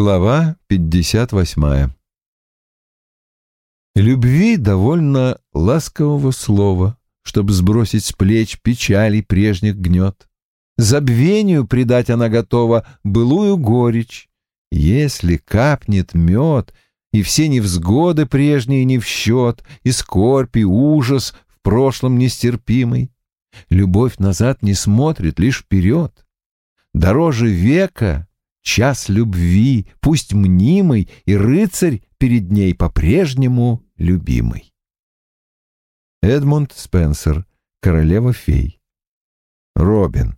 Глава 58 Любви довольно ласкового слова, чтобы сбросить с плеч печали прежних гнет. Забвению предать она готова былую горечь. Если капнет мед, и все невзгоды прежние не в счет, и скорбь, и ужас в прошлом нестерпимый, любовь назад не смотрит, лишь вперед. Дороже века час любви, пусть мнимый, и рыцарь перед ней по-прежнему любимый. Эдмунд Спенсер, королева фей. Робин.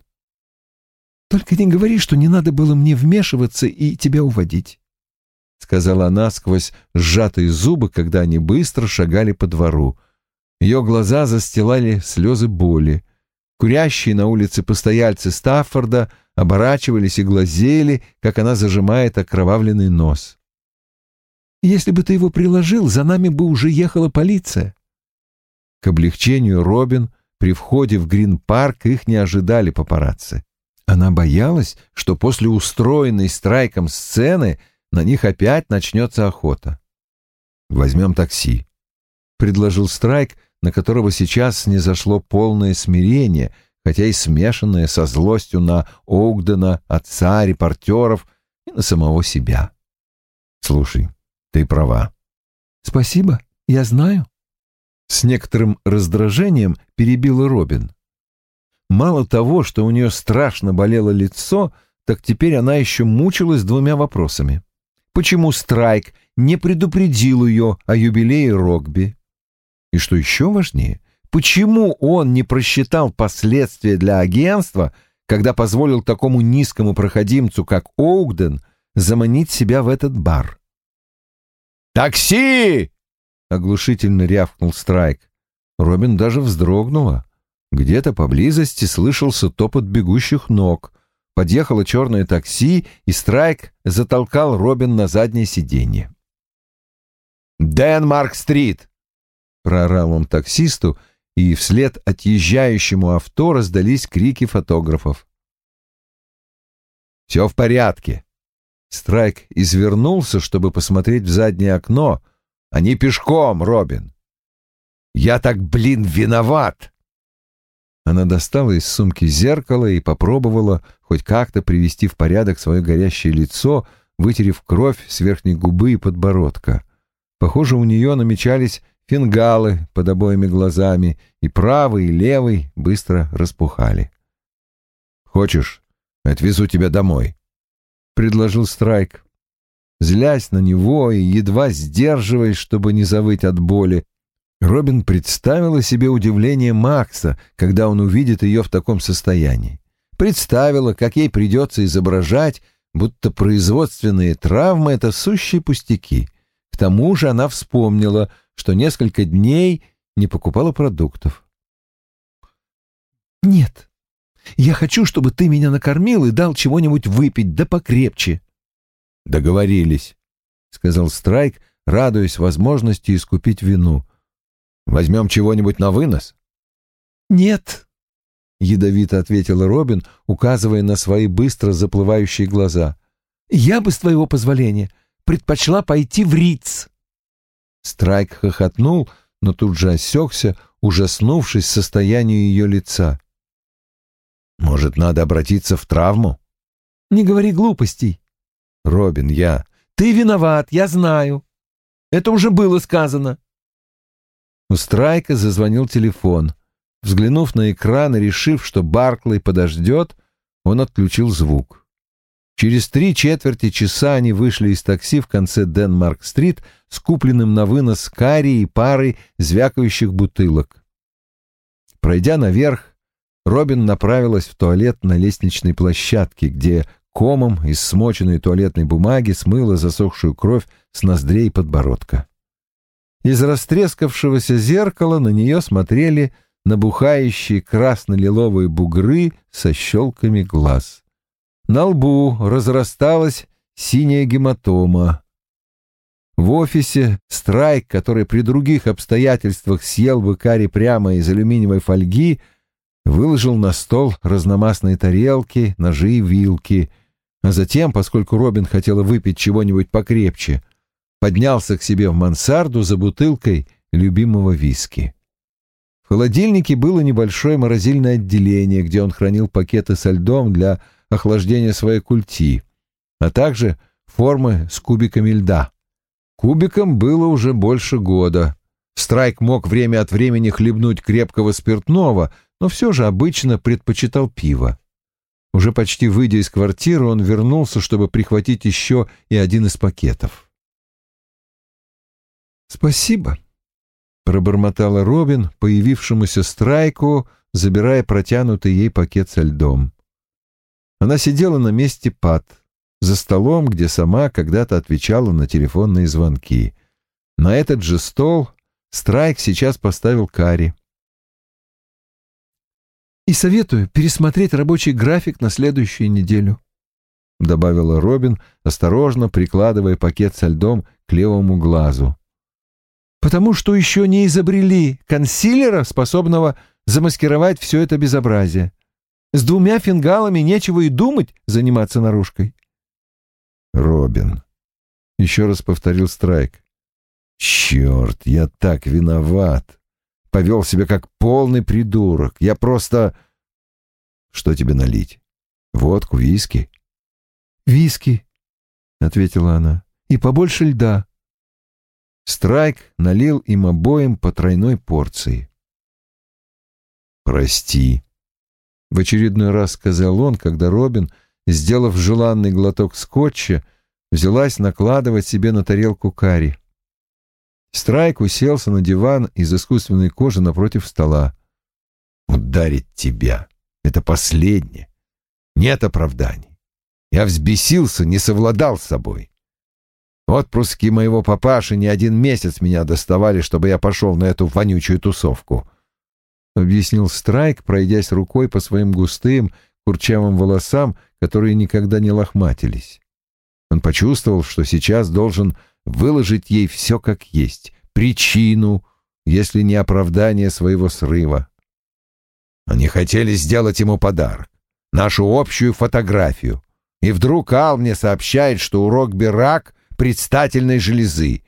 «Только не говори, что не надо было мне вмешиваться и тебя уводить», — сказала она сквозь сжатые зубы, когда они быстро шагали по двору. Ее глаза застилали слезы боли. Курящие на улице постояльцы Стаффорда оборачивались и глазели, как она зажимает окровавленный нос. «Если бы ты его приложил, за нами бы уже ехала полиция». К облегчению Робин при входе в Грин-парк их не ожидали папарацци. Она боялась, что после устроенной страйком сцены на них опять начнется охота. «Возьмем такси», — предложил страйк, на которого сейчас снизошло полное смирение — хотя и смешанное со злостью на Огдена, отца, репортеров и на самого себя. «Слушай, ты права». «Спасибо, я знаю». С некоторым раздражением перебила Робин. Мало того, что у нее страшно болело лицо, так теперь она еще мучилась двумя вопросами. Почему Страйк не предупредил ее о юбилее Рогби? И что еще важнее, Почему он не просчитал последствия для агентства, когда позволил такому низкому проходимцу, как Оугден, заманить себя в этот бар? «Такси!» — оглушительно рявкнул Страйк. Робин даже вздрогнула. Где-то поблизости слышался топот бегущих ног. Подъехало черное такси, и Страйк затолкал Робин на заднее сиденье. «Денмарк-стрит!» — проорал он таксисту, — и вслед отъезжающему авто раздались крики фотографов. «Все в порядке». Страйк извернулся, чтобы посмотреть в заднее окно. «Они пешком, Робин». «Я так, блин, виноват!» Она достала из сумки зеркало и попробовала хоть как-то привести в порядок свое горящее лицо, вытерев кровь с верхней губы и подбородка. Похоже, у нее намечались Фингалы под обоими глазами, и правый, и левый быстро распухали. «Хочешь, отвезу тебя домой?» — предложил Страйк. Злясь на него и едва сдерживаясь, чтобы не завыть от боли, Робин представила себе удивление Макса, когда он увидит ее в таком состоянии. Представила, как ей придется изображать, будто производственные травмы — это сущие пустяки. К тому же она вспомнила, что несколько дней не покупала продуктов. «Нет, я хочу, чтобы ты меня накормил и дал чего-нибудь выпить, да покрепче». «Договорились», — сказал Страйк, радуясь возможности искупить вину. «Возьмем чего-нибудь на вынос?» «Нет», — ядовито ответила Робин, указывая на свои быстро заплывающие глаза. «Я бы, с твоего позволения, предпочла пойти в Риц». Страйк хохотнул, но тут же осекся, ужаснувшись состоянию ее лица. «Может, надо обратиться в травму?» «Не говори глупостей». «Робин, я...» «Ты виноват, я знаю. Это уже было сказано». У Страйка зазвонил телефон. Взглянув на экран и решив, что Барклey подождет, он отключил звук. Через три четверти часа они вышли из такси в конце Денмарк-стрит с купленным на вынос карри и парой звякающих бутылок. Пройдя наверх, Робин направилась в туалет на лестничной площадке, где комом из смоченной туалетной бумаги смыла засохшую кровь с ноздрей подбородка. Из растрескавшегося зеркала на нее смотрели набухающие красно-лиловые бугры со щелками глаз. На лбу разрасталась синяя гематома. В офисе Страйк, который при других обстоятельствах съел бы карри прямо из алюминиевой фольги, выложил на стол разномастные тарелки, ножи и вилки. а затем, поскольку Робин хотела выпить чего-нибудь покрепче, поднялся к себе в мансарду за бутылкой любимого виски. В холодильнике было небольшое морозильное отделение, где он хранил пакеты со льдом для охлаждения своей культи, а также формы с кубиками льда. Кубикам было уже больше года. Страйк мог время от времени хлебнуть крепкого спиртного, но все же обычно предпочитал пиво. Уже почти выйдя из квартиры, он вернулся, чтобы прихватить еще и один из пакетов. «Спасибо», — пробормотала Робин, появившемуся страйку, забирая протянутый ей пакет со льдом. Она сидела на месте Пат, за столом, где сама когда-то отвечала на телефонные звонки. На этот же стол Страйк сейчас поставил Кари. «И советую пересмотреть рабочий график на следующую неделю», — добавила Робин, осторожно прикладывая пакет со льдом к левому глазу. «Потому что еще не изобрели консилера, способного замаскировать все это безобразие. С двумя фингалами нечего и думать заниматься наружкой. Робин. Еще раз повторил Страйк. Черт, я так виноват. Повел себя как полный придурок. Я просто... Что тебе налить? Водку, виски? Виски, ответила она. И побольше льда. Страйк налил им обоим по тройной порции. «Прости», — в очередной раз сказал он, когда Робин сделав желанный глоток скотча, взялась накладывать себе на тарелку карри. Страйк уселся на диван из искусственной кожи напротив стола. «Ударить тебя — это последнее. Нет оправданий. Я взбесился, не совладал с собой. Отпрыски моего папаши не один месяц меня доставали, чтобы я пошел на эту вонючую тусовку», — объяснил Страйк, пройдясь рукой по своим густым, курчавым волосам, которые никогда не лохматились. Он почувствовал, что сейчас должен выложить ей все как есть, причину, если не оправдание своего срыва. Они хотели сделать ему подарок, нашу общую фотографию. И вдруг Ал мне сообщает, что у Рокби рак предстательной железы.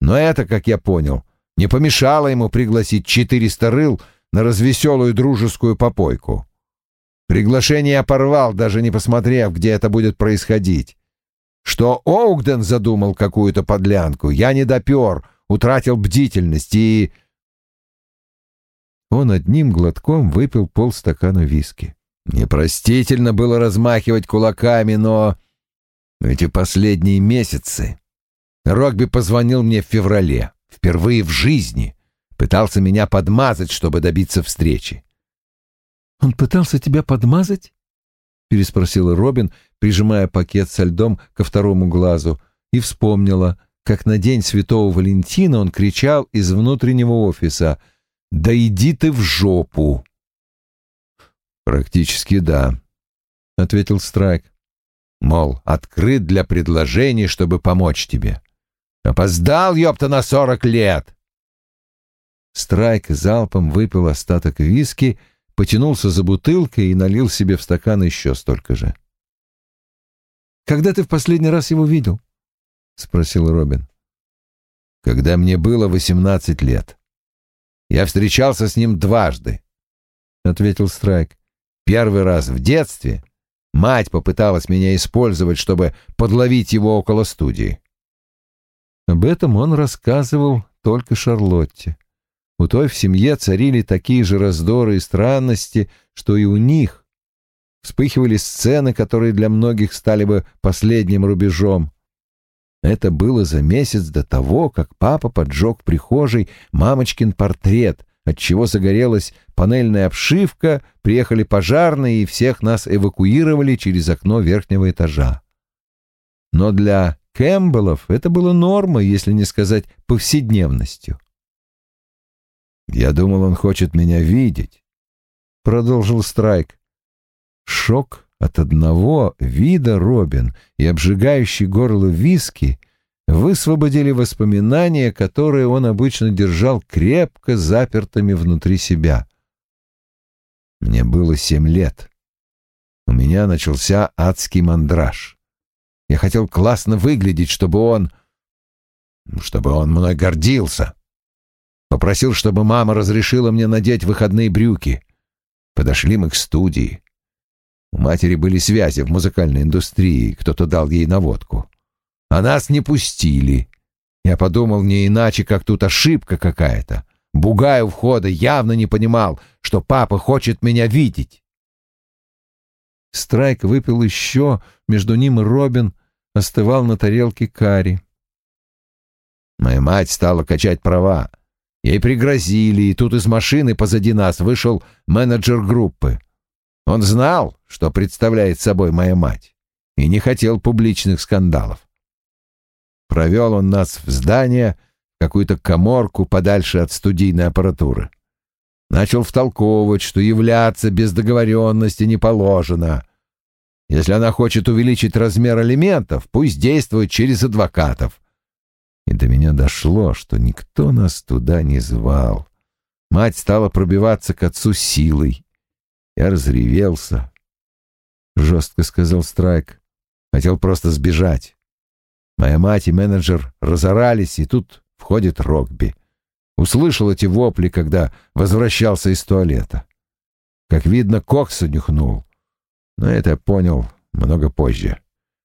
Но это, как я понял, не помешало ему пригласить 400 рыл на развеселую дружескую попойку. Приглашение я порвал, даже не посмотрев, где это будет происходить. Что Оугден задумал какую-то подлянку, я не допер, утратил бдительность и... Он одним глотком выпил полстакана виски. Непростительно было размахивать кулаками, но... Эти последние месяцы... Рогби позвонил мне в феврале, впервые в жизни. Пытался меня подмазать, чтобы добиться встречи. «Он пытался тебя подмазать?» — переспросила Робин, прижимая пакет со льдом ко второму глазу, и вспомнила, как на день Святого Валентина он кричал из внутреннего офиса «Да иди ты в жопу!» «Практически да», — ответил Страйк. «Мол, открыт для предложений, чтобы помочь тебе. Опоздал, ёпта, на сорок лет!» Страйк залпом выпил остаток виски потянулся за бутылкой и налил себе в стакан еще столько же. «Когда ты в последний раз его видел?» — спросил Робин. «Когда мне было восемнадцать лет. Я встречался с ним дважды», — ответил Страйк. «Первый раз в детстве. Мать попыталась меня использовать, чтобы подловить его около студии». Об этом он рассказывал только Шарлотте. У той в семье царили такие же раздоры и странности, что и у них. Вспыхивали сцены, которые для многих стали бы последним рубежом. Это было за месяц до того, как папа поджег в прихожей мамочкин портрет, отчего загорелась панельная обшивка, приехали пожарные и всех нас эвакуировали через окно верхнего этажа. Но для Кэмпбеллов это было нормой, если не сказать повседневностью. Я думал, он хочет меня видеть, — продолжил Страйк. Шок от одного вида Робин и обжигающий горло виски высвободили воспоминания, которые он обычно держал крепко запертыми внутри себя. Мне было семь лет. у меня начался адский мандраж. Я хотел классно выглядеть, чтобы он... чтобы он мной гордился. Попросил, чтобы мама разрешила мне надеть выходные брюки. Подошли мы к студии. У матери были связи в музыкальной индустрии, кто-то дал ей наводку. А нас не пустили. Я подумал не иначе, как тут ошибка какая-то. Бугай у входа явно не понимал, что папа хочет меня видеть. Страйк выпил еще, между ним и Робин остывал на тарелке карри. Моя мать стала качать права. Ей пригрозили, и тут из машины позади нас вышел менеджер группы. Он знал, что представляет собой моя мать, и не хотел публичных скандалов. Провел он нас в здание, какую-то коморку подальше от студийной аппаратуры. Начал втолковывать, что являться без договоренности не положено. Если она хочет увеличить размер алиментов, пусть действует через адвокатов. И до меня дошло, что никто нас туда не звал. Мать стала пробиваться к отцу силой. Я разревелся. Жестко сказал Страйк. Хотел просто сбежать. Моя мать и менеджер разорались, и тут входит Рокби. Услышал эти вопли, когда возвращался из туалета. Как видно, кокс унюхнул. Но это я понял много позже.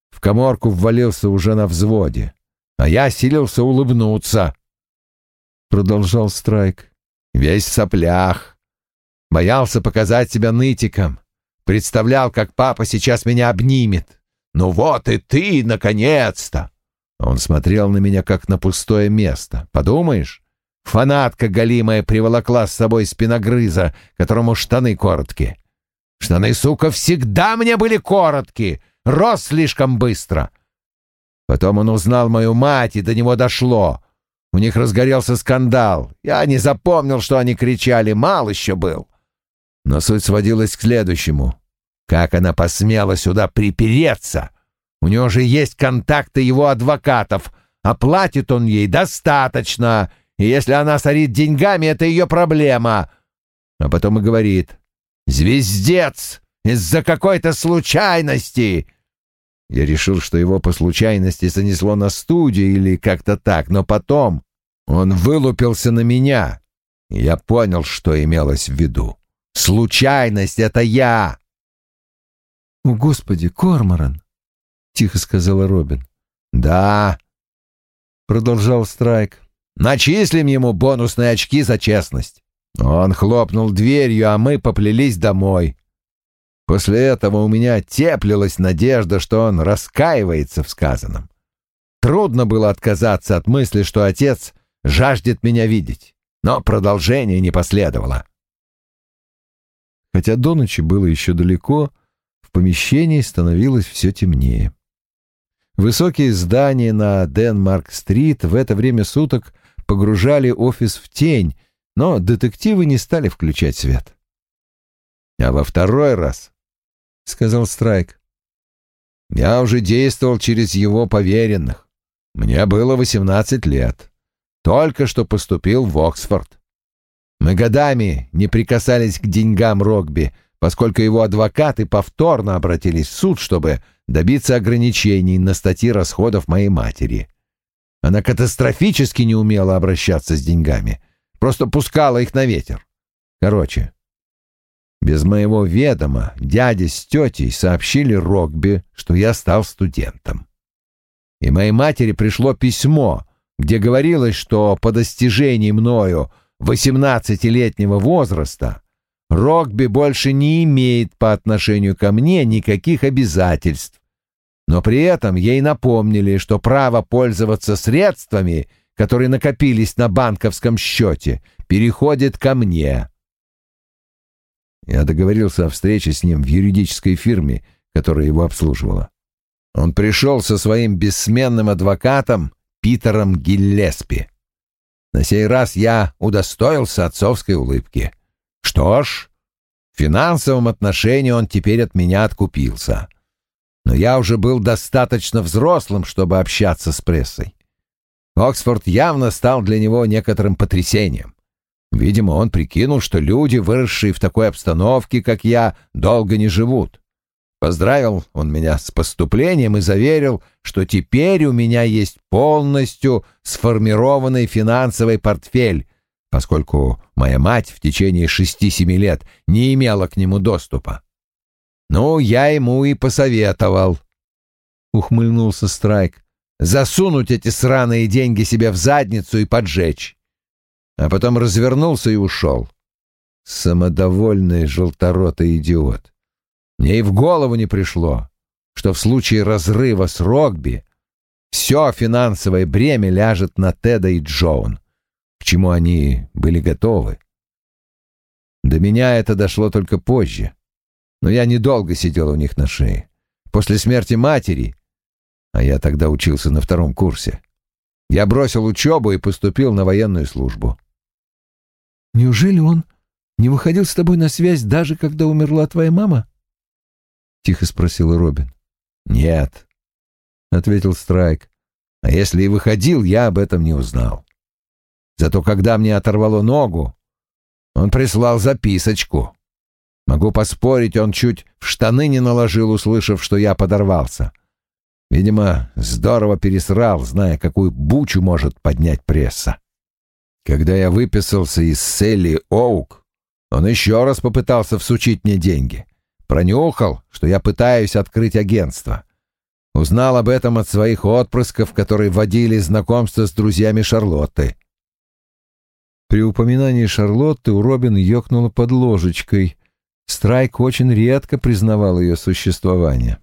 В коморку ввалился уже на взводе, а я силился улыбнуться. Продолжал Страйк. Весь в соплях. Боялся показать себя нытиком. Представлял, как папа сейчас меня обнимет. «Ну вот и ты, наконец-то!» Он смотрел на меня, как на пустое место. Подумаешь, фанатка голимая приволокла с собой спиногрыза, которому штаны короткие. Штаны, сука, всегда мне были короткие, рос слишком быстро. Потом он узнал мою мать, и до него дошло. У них разгорелся скандал. Я не запомнил, что они кричали, мал еще был. Но суть сводилась к следующему. Как она посмела сюда припереться? У него же есть контакты его адвокатов, а платит он ей достаточно, и если она сорит деньгами, это ее проблема. А потом и говорит, «Звездец! Из-за какой-то случайности!» Я решил, что его по случайности занесло на студию или как-то так, но потом он вылупился на меня, я понял, что имелось в виду. «Случайность — это я!» «О, Господи, Корморан!» — тихо сказала Робин. «Да», — продолжал Страйк, — «начислим ему бонусные очки за честность». Он хлопнул дверью, а мы поплелись домой. После этого у меня теплилась надежда, что он раскаивается в сказанном. Трудно было отказаться от мысли, что отец жаждет меня видеть, но продолжение не последовало. Хотя до ночи было еще далеко, в помещении становилось все темнее. Высокие здания на Денмарк-стрит в это время суток погружали офис в тень, но детективы не стали включать свет. «А во второй раз», — сказал Страйк, — «я уже действовал через его поверенных. Мне было восемнадцать лет. Только что поступил в Оксфорд. Мы годами не прикасались к деньгам Рогби, поскольку его адвокаты повторно обратились в суд, чтобы добиться ограничений на статьи расходов моей матери. Она катастрофически не умела обращаться с деньгами, просто пускала их на ветер. Короче, без моего ведома дядя с тетей сообщили Рогби, что я стал студентом. И моей матери пришло письмо, где говорилось, что по достижении мною восемнадцатилетнего возраста Рокби больше не имеет по отношению ко мне никаких обязательств. Но при этом ей напомнили, что право пользоваться средствами, которые накопились на банковском счете, переходит ко мне. Я договорился о встрече с ним в юридической фирме, которая его обслуживала. Он пришел со своим бессменным адвокатом Питером Гиллеспи. На сей раз я удостоился отцовской улыбки. Что ж, в финансовом отношении он теперь от меня откупился. Но я уже был достаточно взрослым, чтобы общаться с прессой. Оксфорд явно стал для него некоторым потрясением. Видимо, он прикинул, что люди, выросшие в такой обстановке, как я, долго не живут. Поздравил он меня с поступлением и заверил, что теперь у меня есть полностью сформированный финансовый портфель, поскольку моя мать в течение шести-семи лет не имела к нему доступа. Ну, я ему и посоветовал, — ухмыльнулся Страйк, — засунуть эти сраные деньги себе в задницу и поджечь. А потом развернулся и ушел. Самодовольный желторотый идиот. Мне и в голову не пришло, что в случае разрыва с Рогби все финансовое бремя ляжет на Теда и Джоун, к чему они были готовы. До меня это дошло только позже, но я недолго сидел у них на шее. После смерти матери, а я тогда учился на втором курсе, я бросил учебу и поступил на военную службу. «Неужели он не выходил с тобой на связь, даже когда умерла твоя мама?» — тихо спросил Робин. «Нет», — ответил Страйк. «А если и выходил, я об этом не узнал. Зато когда мне оторвало ногу, он прислал записочку. Могу поспорить, он чуть в штаны не наложил, услышав, что я подорвался. Видимо, здорово пересрал, зная, какую бучу может поднять пресса. Когда я выписался из Селли Оук, он еще раз попытался всучить мне деньги. Пронюхал, что я пытаюсь открыть агентство. Узнал об этом от своих отпрысков, которые водили знакомство с друзьями Шарлотты. При упоминании Шарлотты у Робин ёкнула под ложечкой. Страйк очень редко признавал ее существование.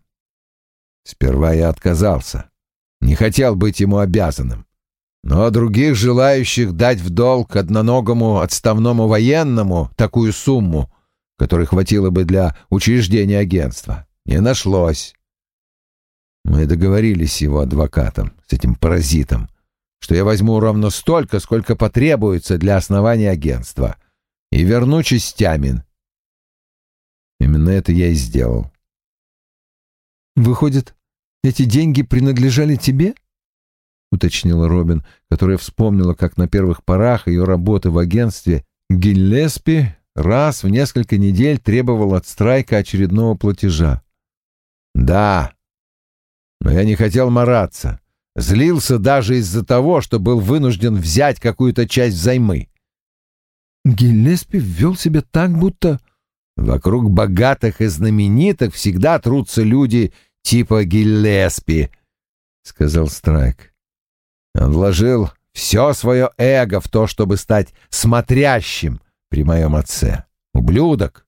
Сперва я отказался. Не хотел быть ему обязанным. Но других желающих дать в долг одноногому отставному военному такую сумму которой хватило бы для учреждения агентства, не нашлось. Мы договорились с его адвокатом, с этим паразитом, что я возьму ровно столько, сколько потребуется для основания агентства, и верну частями. Именно это я и сделал. «Выходит, эти деньги принадлежали тебе?» — уточнила Робин, которая вспомнила, как на первых порах ее работы в агентстве Гиллеспи раз в несколько недель требовал от Страйка очередного платежа. «Да, но я не хотел мараться. Злился даже из-за того, что был вынужден взять какую-то часть взаймы». Гиллеспи ввел себя так, будто... Вокруг богатых и знаменитых всегда трутся люди типа Гиллеспи, — сказал Страйк. Он вложил все свое эго в то, чтобы стать смотрящим при моем отце. Ублюдок!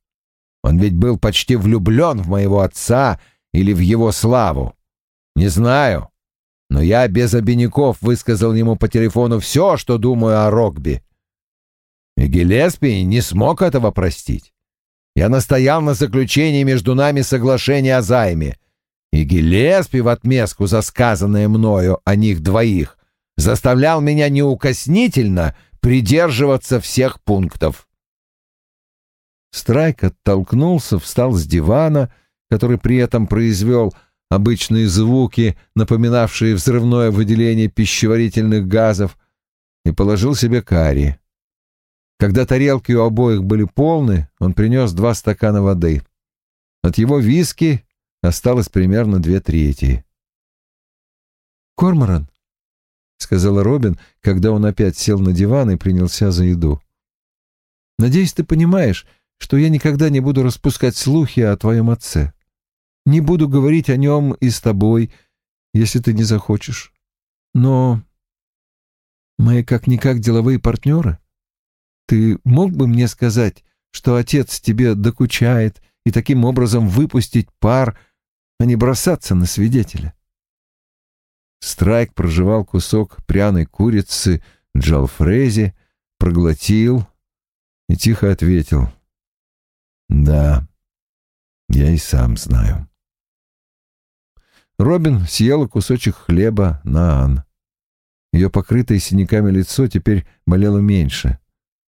Он ведь был почти влюблен в моего отца или в его славу. Не знаю, но я без обиняков высказал ему по телефону все, что думаю о Рокби. И Гелеспи не смог этого простить. Я настоял на заключении между нами соглашения о займе, и Гелеспи в отместку за сказанное мною о них двоих заставлял меня неукоснительно придерживаться всех пунктов. Страйк оттолкнулся, встал с дивана, который при этом произвел обычные звуки, напоминавшие взрывное выделение пищеварительных газов, и положил себе карри. Когда тарелки у обоих были полны, он принес два стакана воды. От его виски осталось примерно две трети. «Корморан», — сказала Робин, когда он опять сел на диван и принялся за еду. «Надеюсь, ты понимаешь, что я никогда не буду распускать слухи о твоем отце. Не буду говорить о нем и с тобой, если ты не захочешь. Но мы как-никак деловые партнеры. Ты мог бы мне сказать, что отец тебе докучает, и таким образом выпустить пар, а не бросаться на свидетеля?» Страйк прожевал кусок пряной курицы джалфрези, проглотил и тихо ответил — да, я и сам знаю. Робин съела кусочек хлеба на Ан. Ее покрытое синяками лицо теперь болело меньше.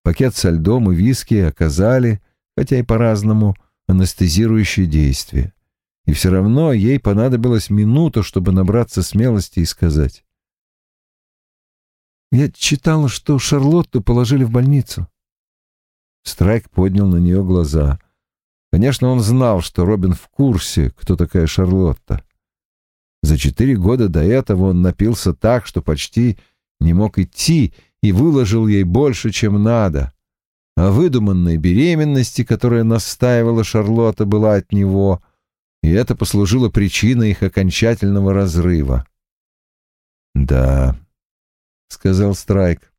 Пакет со льдом и виски оказали, хотя и по-разному, анестезирующее действие. И все равно ей понадобилась минута, чтобы набраться смелости и сказать. «Я читала, что Шарлотту положили в больницу». Страйк поднял на нее глаза. Конечно, он знал, что Робин в курсе, кто такая Шарлотта. За четыре года до этого он напился так, что почти не мог идти, и выложил ей больше, чем надо. О выдуманной беременности, которая настаивала Шарлотта, была от него, и это послужило причиной их окончательного разрыва. «Да», — сказал Страйк.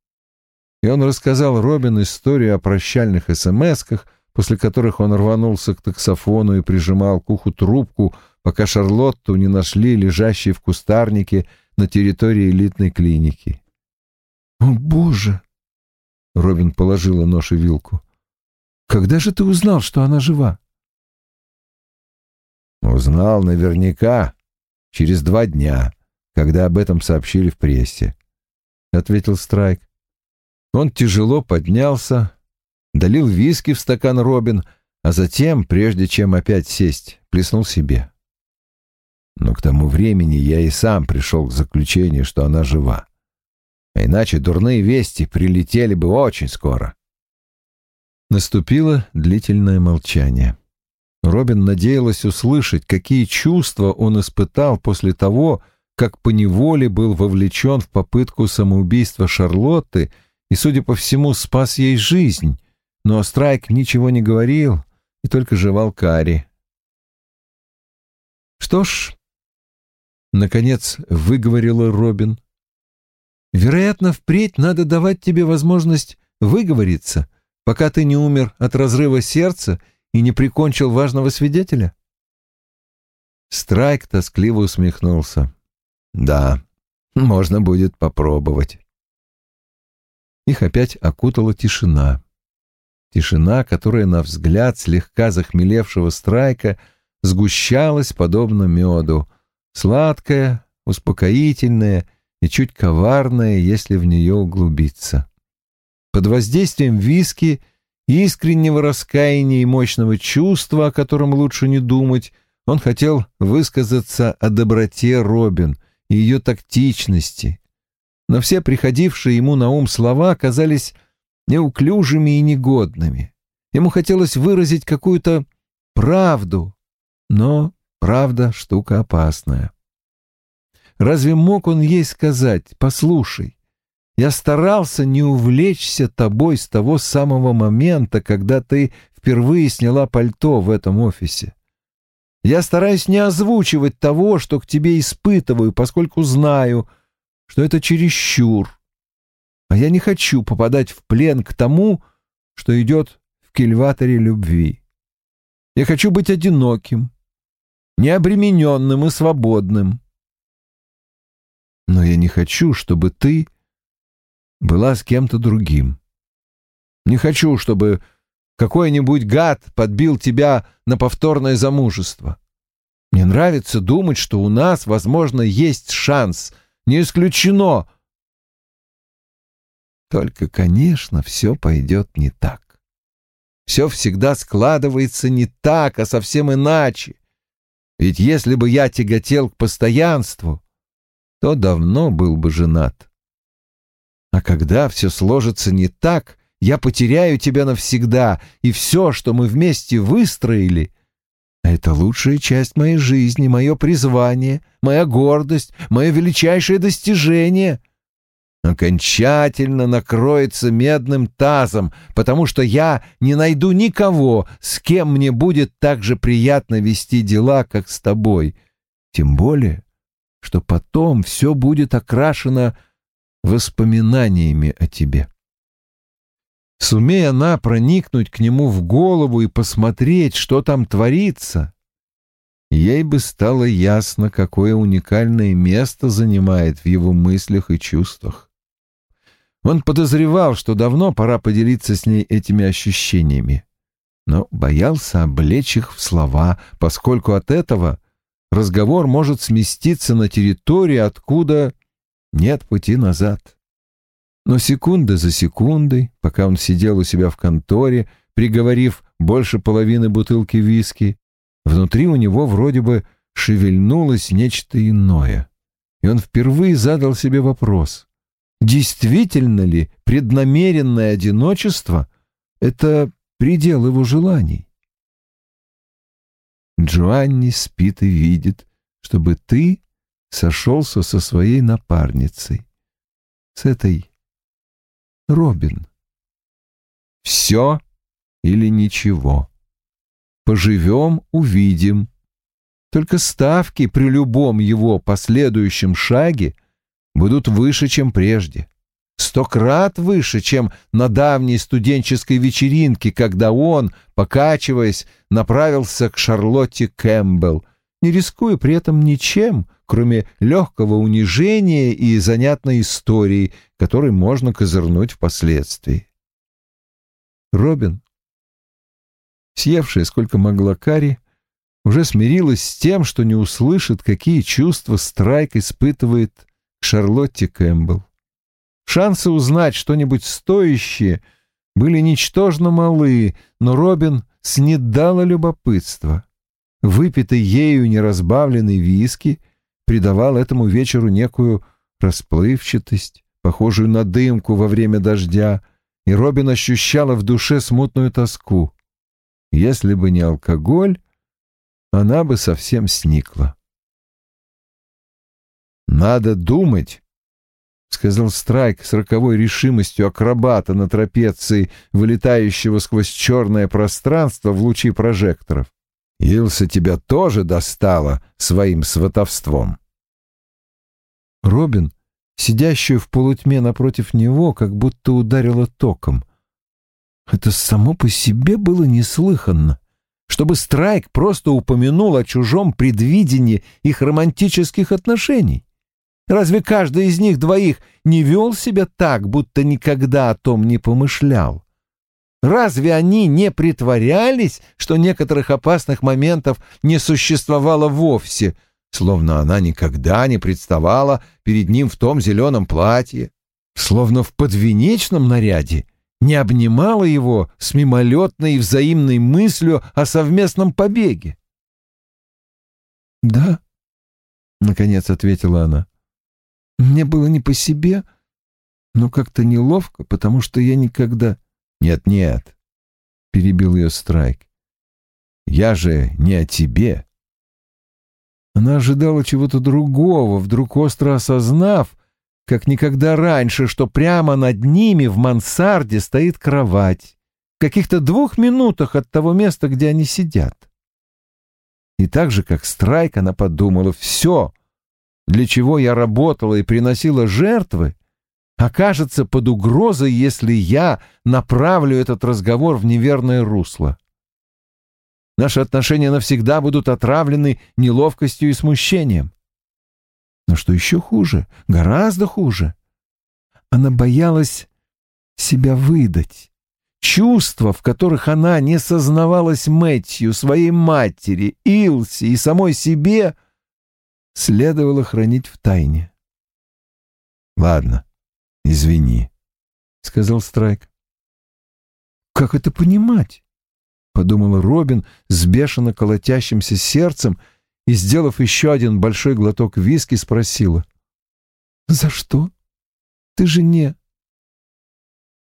И он рассказал Робин историю о прощальных смс-ках, после которых он рванулся к таксофону и прижимал к уху трубку, пока Шарлотту не нашли лежащей в кустарнике на территории элитной клиники. «О, Боже!» — Робин положила нож и вилку. «Когда же ты узнал, что она жива?» «Узнал наверняка через два дня, когда об этом сообщили в прессе», — ответил Страйк. Он тяжело поднялся, долил виски в стакан Робин, а затем, прежде чем опять сесть, плеснул себе. Но к тому времени я и сам пришел к заключению, что она жива. А иначе дурные вести прилетели бы очень скоро. Наступило длительное молчание. Робин надеялась услышать, какие чувства он испытал после того, как поневоле был вовлечен в попытку самоубийства Шарлотты и, судя по всему, спас ей жизнь, но Страйк ничего не говорил и только жевал карри. «Что ж», — наконец выговорила Робин, — «вероятно, впредь надо давать тебе возможность выговориться, пока ты не умер от разрыва сердца и не прикончил важного свидетеля?» Страйк тоскливо усмехнулся. «Да, можно будет попробовать». Их опять окутала тишина. Тишина, которая, на взгляд слегка захмелевшего страйка, сгущалась подобно меду, сладкая, успокоительная и чуть коварная, если в нее углубиться. Под воздействием виски, искреннего раскаяния и мощного чувства, о котором лучше не думать, он хотел высказаться о доброте Робин и ее тактичности. Но все приходившие ему на ум слова казались неуклюжими и негодными. Ему хотелось выразить какую-то правду, но правда — штука опасная. Разве мог он ей сказать «послушай, я старался не увлечься тобой с того самого момента, когда ты впервые сняла пальто в этом офисе. Я стараюсь не озвучивать того, что к тебе испытываю, поскольку знаю, что это чересчур, а я не хочу попадать в плен к тому, что идет в кильваторе любви. Я хочу быть одиноким, необремененным и свободным. Но я не хочу, чтобы ты была с кем-то другим. Не хочу, чтобы какой-нибудь гад подбил тебя на повторное замужество. Мне нравится думать, что у нас, возможно, есть шанс. Не исключено, только, конечно, все пойдет не так. Все всегда складывается не так, а совсем иначе. Ведь если бы я тяготел к постоянству, то давно был бы женат. А когда все сложится не так, я потеряю тебя навсегда, и все, что мы вместе выстроили, это лучшая часть моей жизни, мое призвание, моя гордость, мое величайшее достижение — окончательно накроется медным тазом, потому что я не найду никого, с кем мне будет так же приятно вести дела, как с тобой. Тем более, что потом все будет окрашено воспоминаниями о тебе. Сумея она проникнуть к нему в голову и посмотреть, что там творится, ей бы стало ясно, какое уникальное место занимает в его мыслях и чувствах. Он подозревал, что давно пора поделиться с ней этими ощущениями, но боялся облечь их в слова, поскольку от этого разговор может сместиться на территорию, откуда нет пути назад. Но секунда за секундой, пока он сидел у себя в конторе, приговорив больше половины бутылки виски, внутри у него вроде бы шевельнулось нечто иное. И он впервые задал себе вопрос, Действительно ли преднамеренное одиночество — это предел его желаний? Джоанни спит и видит, чтобы ты сошелся со своей напарницей, с этой Робин. Все или ничего. Поживем — увидим. Только ставки при любом его последующем шаге будут выше, чем прежде. Сто крат выше, чем на давней студенческой вечеринке, когда он, покачиваясь, направился к Шарлотте Кэмпбелл, не рискуя при этом ничем, кроме легкого унижения и занятной истории, которой можно козырнуть впоследствии. Робин, съевшая сколько могла Кари, уже смирилась с тем, что не услышит, какие чувства Страйк испытывает к Шарлотте Кэмпбелл. Шансы узнать что-нибудь стоящее были ничтожно малы, но Робин снедала любопытство. Выпитый ею неразбавленный виски придавал этому вечеру некую расплывчатость, похожую на дымку во время дождя, и Робин ощущала в душе смутную тоску. Если бы не алкоголь, она бы совсем сникла. «Надо думать», — сказал Страйк с роковой решимостью акробата на трапеции, вылетающего сквозь черное пространство в лучи прожекторов. Илса тебя тоже достала своим сватовством. Робин, сидящую в полутьме напротив него, как будто ударила током. Это само по себе было неслыханно. Чтобы Страйк просто упомянул о чужом предвидении их романтических отношений. Разве каждый из них двоих не вел себя так, будто никогда о том не помышлял? Разве они не притворялись, что некоторых опасных моментов не существовало вовсе, словно она никогда не представала перед ним в том зеленом платье, словно в подвенечном наряде не обнимала его с мимолетной и взаимной мыслью о совместном побеге? «Да», — наконец ответила она, — «мне было не по себе, но как-то неловко, потому что я никогда...» «Нет-нет», — перебил ее Страйк, — «я же не о тебе». Она ожидала чего-то другого, вдруг остро осознав, как никогда раньше, что прямо над ними в мансарде стоит кровать, в каких-то двух минутах от того места, где они сидят. И так же, как Страйк, она подумала, все, для чего я работала и приносила жертвы, окажется под угрозой, если я направлю этот разговор в неверное русло. Наши отношения навсегда будут отравлены неловкостью и смущением. Но что еще хуже, гораздо хуже, она боялась себя выдать. Чувства, в которых она не сознавалась Мэтью, своей матери, Илси и самой себе, следовало хранить в тайне. Ладно, «Извини», — сказал Страйк. «Как это понимать?» — подумала Робин с бешено колотящимся сердцем и, сделав еще один большой глоток виски, спросила. «За что? Ты же не...»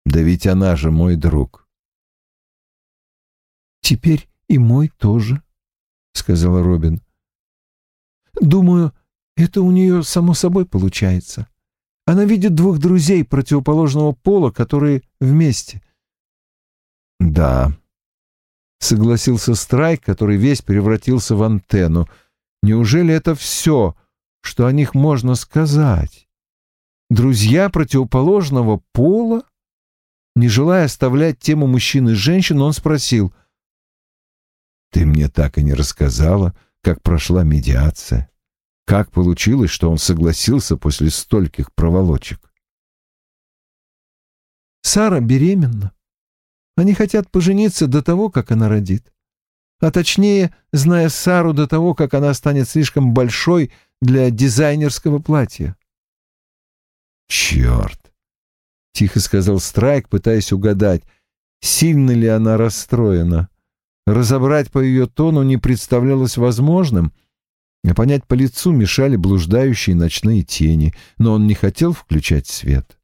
«Да ведь она же мой друг». «Теперь и мой тоже», — сказала Робин. «Думаю, это у нее само собой получается. Она видит двух друзей противоположного пола, которые вместе. Да, согласился Страйк, который весь превратился в антенну. Неужели это все, что о них можно сказать? Друзья противоположного пола? Не желая оставлять тему мужчин и женщин, он спросил. «Ты мне так и не рассказала, как прошла медиация». Как получилось, что он согласился после стольких проволочек? Сара беременна. Они хотят пожениться до того, как она родит. А точнее, зная Сару до того, как она станет слишком большой для дизайнерского платья. «Черт!» — тихо сказал Страйк, пытаясь угадать, сильно ли она расстроена. Разобрать по ее тону не представлялось возможным, понять по лицу мешали блуждающие ночные тени, но он не хотел включать свет.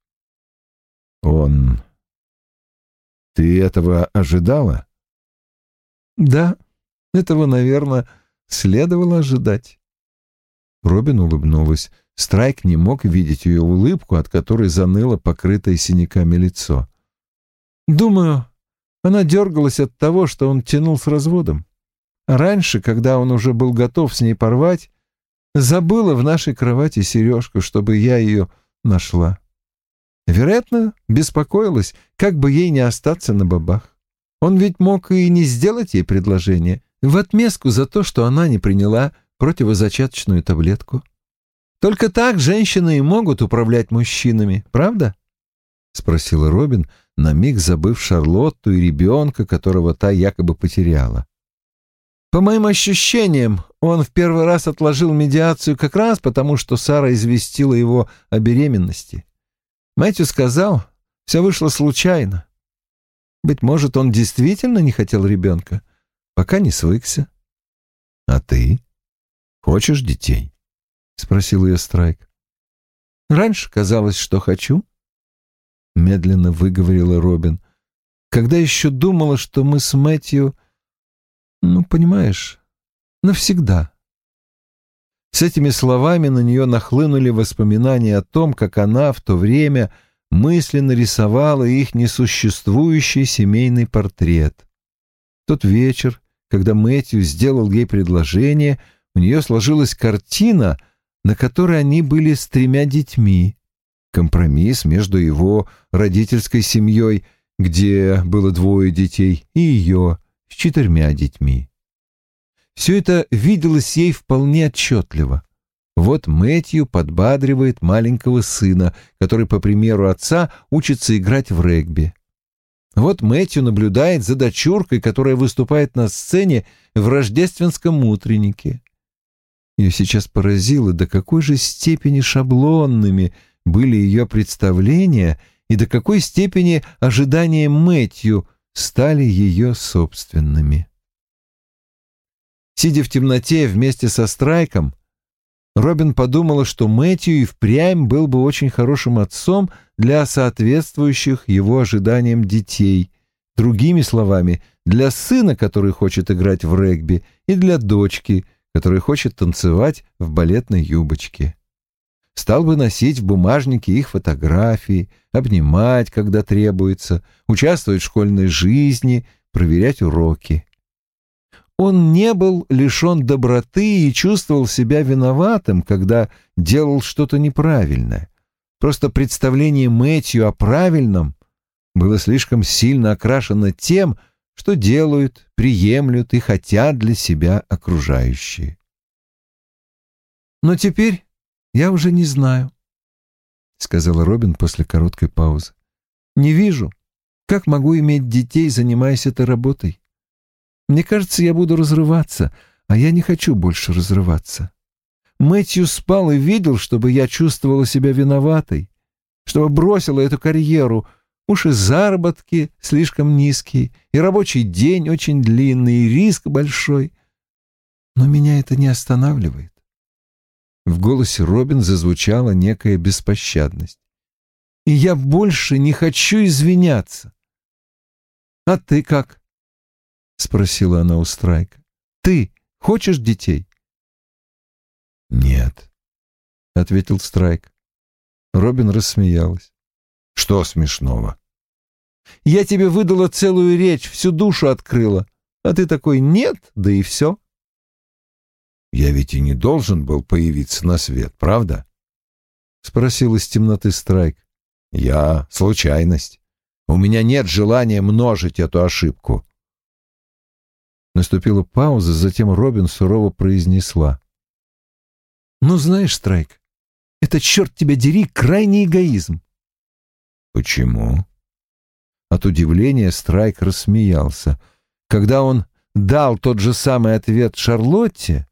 Он... Ты этого ожидала? Да, Этого, наверное, следовало ожидать. Робин улыбнулась. Страйк не мог видеть ее улыбку, от которой заныло покрытое синяками лицо. «Думаю, она дергалась от того, что он тянул с разводом. Раньше, когда он уже был готов с ней порвать, забыла в нашей кровати сережку, чтобы я ее нашла. Вероятно, беспокоилась, как бы ей не остаться на бабах. Он ведь мог и не сделать ей предложение в отместку за то, что она не приняла противозачаточную таблетку. Только так женщины и могут управлять мужчинами, правда? — спросила Робин, на миг забыв Шарлотту и ребенка, которого та якобы потеряла. По моим ощущениям, он в первый раз отложил медиацию как раз потому, что Сара известила его о беременности. Мэтью сказал, все вышло случайно. Быть может, он действительно не хотел ребенка, пока не свыкся. — А ты? Хочешь детей? — спросил ее Страйк. — Раньше казалось, что хочу, — медленно выговорила Робин. — Когда еще думала, что мы с Мэтью ну, понимаешь, навсегда. С этими словами на нее нахлынули воспоминания о том, как она в то время мысленно рисовала их несуществующий семейный портрет. Тот вечер, когда Мэтью сделал ей предложение, у нее сложилась картина, на которой они были с тремя детьми. Компромисс между его родительской семьей, где было двое детей, и ее, с четырьмя детьми. Все это виделось ей вполне отчетливо. Вот Мэтью подбадривает маленького сына, который, по примеру отца, учится играть в регби. Вот Мэтью наблюдает за дочуркой, которая выступает на сцене в рождественском утреннике. Ее сейчас поразило, до какой же степени шаблонными были ее представления и до какой степени ожидания Мэтью стали ее собственными. Сидя в темноте вместе со Страйком, Робин подумала, что Мэтью и впрямь был бы очень хорошим отцом для соответствующих его ожиданиям детей, другими словами, для сына, который хочет играть в регби, и для дочки, которая хочет танцевать в балетной юбочке стал бы носить в бумажнике их фотографии, обнимать, когда требуется, участвовать в школьной жизни, проверять уроки. Он не был лишен доброты и чувствовал себя виноватым, когда делал что-то неправильное. Просто представление Мэтью о правильном было слишком сильно окрашено тем, что делают, приемлют и хотят для себя окружающие. Но теперь я уже не знаю, — сказала Робин после короткой паузы. Не вижу, как могу иметь детей, занимаясь этой работой. Мне кажется, я буду разрываться, а я не хочу больше разрываться. Мэтью спал и видел, чтобы я чувствовала себя виноватой, чтобы бросила эту карьеру. Уж и заработки слишком низкие, и рабочий день очень длинный, и риск большой. Но меня это не останавливает. В голосе Робин зазвучала некая беспощадность. «И я больше не хочу извиняться». «А ты как?» — спросила она у Страйка. «Ты хочешь детей?» «Нет», — ответил Страйк. Робин рассмеялась. «Что смешного?» «Я тебе выдала целую речь, всю душу открыла, а ты такой «нет», да и все». Я ведь и не должен был появиться на свет, правда? Спросил из темноты Страйк. Я — случайность. У меня нет желания множить эту ошибку. Наступила пауза, затем Робин сурово произнесла. «Ну, знаешь, Страйк, это, черт тебя дери, крайний эгоизм». «Почему?» От удивления Страйк рассмеялся. Когда он дал тот же самый ответ Шарлотте,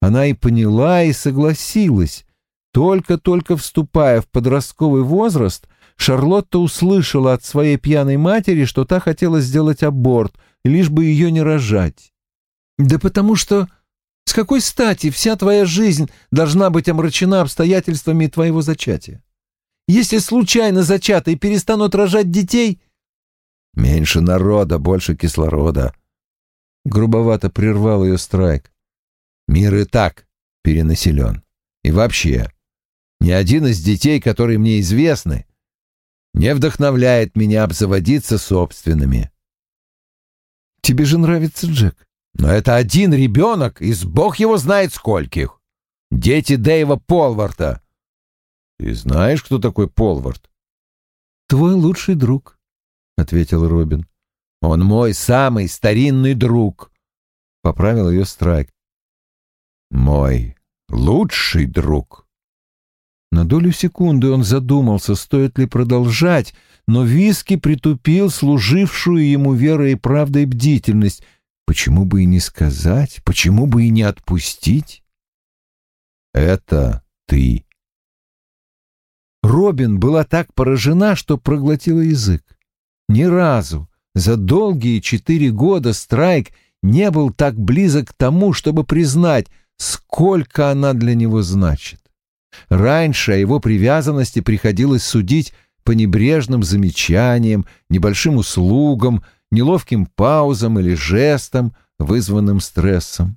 она и поняла, и согласилась. Только-только вступая в подростковый возраст, Шарлотта услышала от своей пьяной матери, что та хотела сделать аборт, лишь бы ее не рожать. «Да потому что с какой стати вся твоя жизнь должна быть омрачена обстоятельствами твоего зачатия? Если случайно зачатые перестанут рожать детей...» «Меньше народа, больше кислорода», — грубовато прервал ее Страйк. «Мир и так перенаселен. И вообще, ни один из детей, которые мне известны, не вдохновляет меня обзаводиться собственными». «Тебе же нравится Джек». «Но это один ребенок из бог его знает скольких. Дети Дэйва Полварта». «Ты знаешь, кто такой Полвард?» «Твой лучший друг», — ответил Робин. «Он мой самый старинный друг», — поправил ее Страйк. «Мой лучший друг». На долю секунды он задумался, стоит ли продолжать, но Виски притупил служившую ему верой и правдой бдительность. Почему бы и не сказать, почему бы и не отпустить? «Это ты», Робин была так поражена, что проглотила язык. Ни разу за долгие четыре года Страйк не был так близок к тому, чтобы признать, сколько она для него значит. Раньше о его привязанности приходилось судить по небрежным замечаниям, небольшим услугам, неловким паузам или жестам, вызванным стрессом.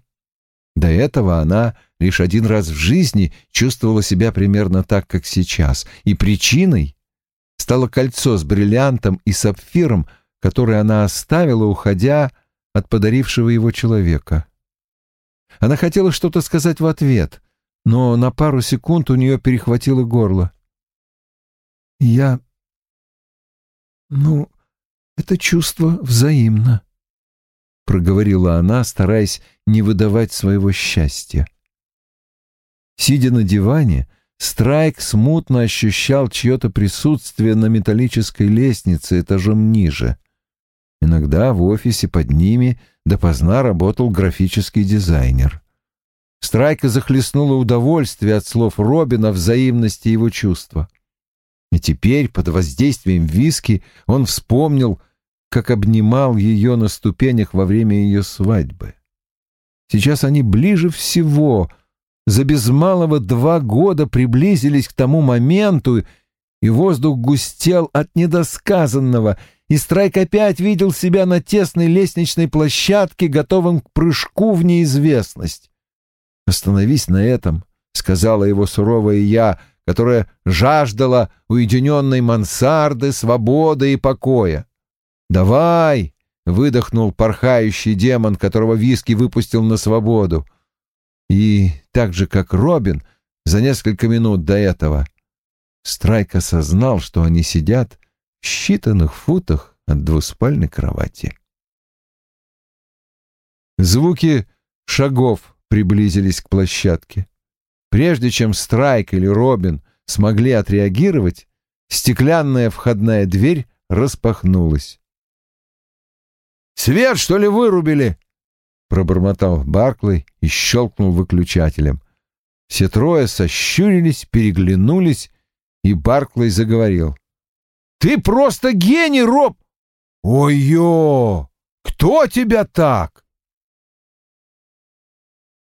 До этого она лишь один раз в жизни чувствовала себя примерно так, как сейчас, и причиной стало кольцо с бриллиантом и сапфиром, которое она оставила, уходя от подарившего его человека. Она хотела что-то сказать в ответ, но на пару секунд у нее перехватило горло. «Я... ну, это чувство взаимно», — проговорила она, стараясь не выдавать своего счастья. Сидя на диване, Страйк смутно ощущал чье-то присутствие на металлической лестнице этажом ниже. Иногда в офисе под ними допоздна работал графический дизайнер. Страйка захлестнуло удовольствие от слов Робина взаимности его чувства. И теперь, под воздействием виски, он вспомнил, как обнимал ее на ступенях во время ее свадьбы. Сейчас они ближе всего, за без малого два года приблизились к тому моменту, и воздух густел от недосказанного, и Страйк опять видел себя на тесной лестничной площадке, готовым к прыжку в неизвестность. «Остановись на этом», — сказала его суровое «я», которая жаждала уединенной мансарды, свободы и покоя. «Давай!» — выдохнул порхающий демон, которого Виски выпустил на свободу. И так же, как Робин, за несколько минут до этого Страйк осознал, что они сидят в считанных футах от двуспальной кровати. Звуки шагов приблизились к площадке. Прежде чем Страйк или Робин смогли отреагировать, стеклянная входная дверь распахнулась. «Свет, что ли, вырубили?» — пробормотал Барклey и щелкнул выключателем. Все трое сощурились, переглянулись, и Барклey заговорил. «Ты просто гений, Роб!» «Ой-ё! Кто тебя так?»